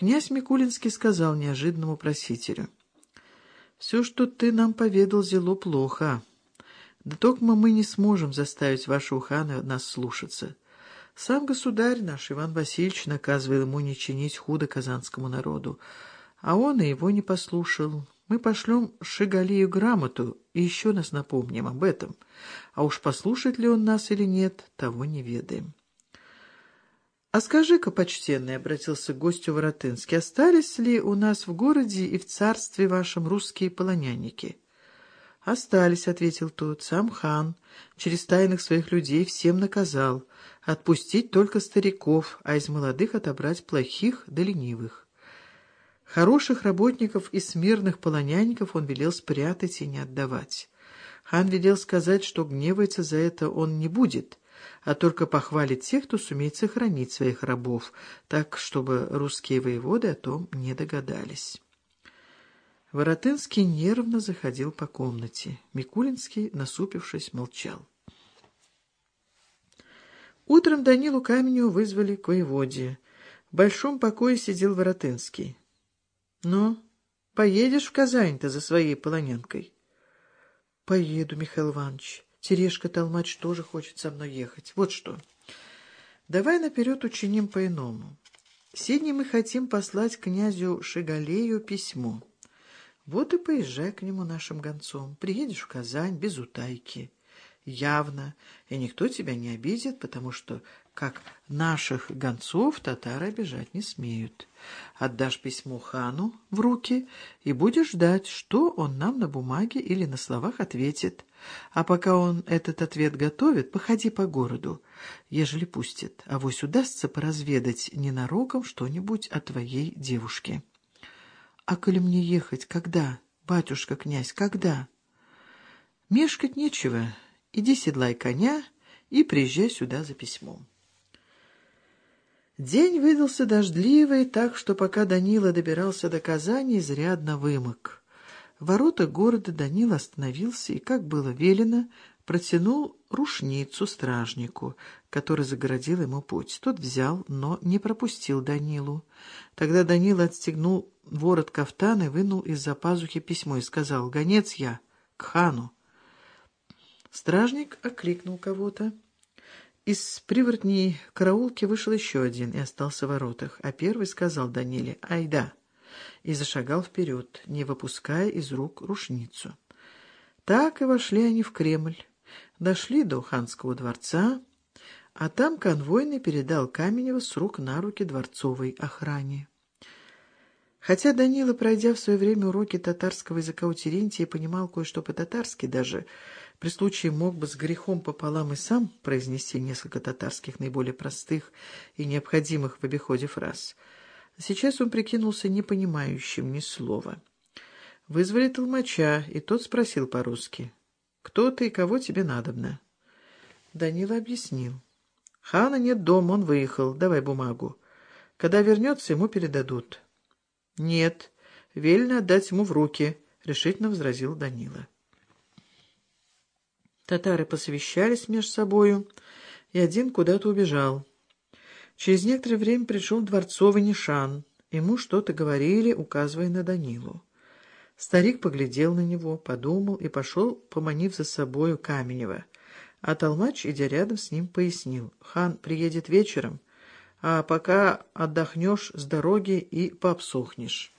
Князь Микулинский сказал неожиданному просителю. «Все, что ты нам поведал, зело плохо. Да только мы не сможем заставить вашего хана нас слушаться. Сам государь наш, Иван Васильевич, наказывал ему не чинить худо казанскому народу, а он и его не послушал». Мы пошлем Шигалию грамоту и еще нас напомним об этом. А уж послушает ли он нас или нет, того не ведаем. — А скажи-ка, почтенный, — обратился к гостю Воротынский, — остались ли у нас в городе и в царстве вашем русские полонянники? — Остались, — ответил тот, — сам хан через тайных своих людей всем наказал отпустить только стариков, а из молодых отобрать плохих да ленивых. Хороших работников и смирных полонянников он велел спрятать и не отдавать. Хан велел сказать, что гневается за это он не будет, а только похвалит тех, кто сумеет сохранить своих рабов, так, чтобы русские воеводы о том не догадались. Воротынский нервно заходил по комнате. Микулинский, насупившись, молчал. Утром Данилу Каменю вызвали к воеводе. В большом покое сидел Воротынский. Ну, поедешь в Казань-то за своей полонянкой? Поеду, Михаил Иванович. Терешка Толмач тоже хочет со мной ехать. Вот что. Давай наперед учиним по-иному. Сегодня мы хотим послать князю Шигалею письмо. Вот и поезжай к нему нашим гонцом. Приедешь в Казань без утайки явно, и никто тебя не обидит, потому что, как наших гонцов, татары обижать не смеют. Отдашь письмо хану в руки и будешь ждать, что он нам на бумаге или на словах ответит. А пока он этот ответ готовит, походи по городу, ежели пустит, а вось удастся поразведать ненароком что-нибудь о твоей девушке. А коли мне ехать, когда, батюшка-князь, когда? Мешкать нечего, — Иди седлай коня и приезжай сюда за письмом. День выдался дождливый, так что пока Данила добирался до Казани, изрядно вымок. В ворота города Данила остановился и, как было велено, протянул рушницу стражнику, который загородил ему путь. Тот взял, но не пропустил Данилу. Тогда Данила отстегнул ворот кафтана и вынул из-за пазухи письмо и сказал «Гонец я, к хану». Стражник окликнул кого-то. Из привратней караулки вышел еще один и остался в воротах, а первый сказал Даниле «Айда!» и зашагал вперед, не выпуская из рук рушницу. Так и вошли они в Кремль, дошли до ханского дворца, а там конвойный передал Каменева с рук на руки дворцовой охране. Хотя Данила, пройдя в свое время уроки татарского языка у Терентия, понимал кое-что по-татарски даже, при случае мог бы с грехом пополам и сам произнести несколько татарских наиболее простых и необходимых в обиходе фраз. Сейчас он прикинулся непонимающим ни слова. Вызвали толмача, и тот спросил по-русски. «Кто ты и кого тебе надобно?» Данила объяснил. «Хана нет дома, он выехал. Давай бумагу. Когда вернется, ему передадут». «Нет, велено отдать ему в руки», — решительно возразил Данила. Татары посовещались между собою, и один куда-то убежал. Через некоторое время пришел дворцовый Нишан. Ему что-то говорили, указывая на Данилу. Старик поглядел на него, подумал и пошел, поманив за собою Каменева. А Толмач, идя рядом с ним, пояснил. «Хан приедет вечером, а пока отдохнешь с дороги и пообсохнешь».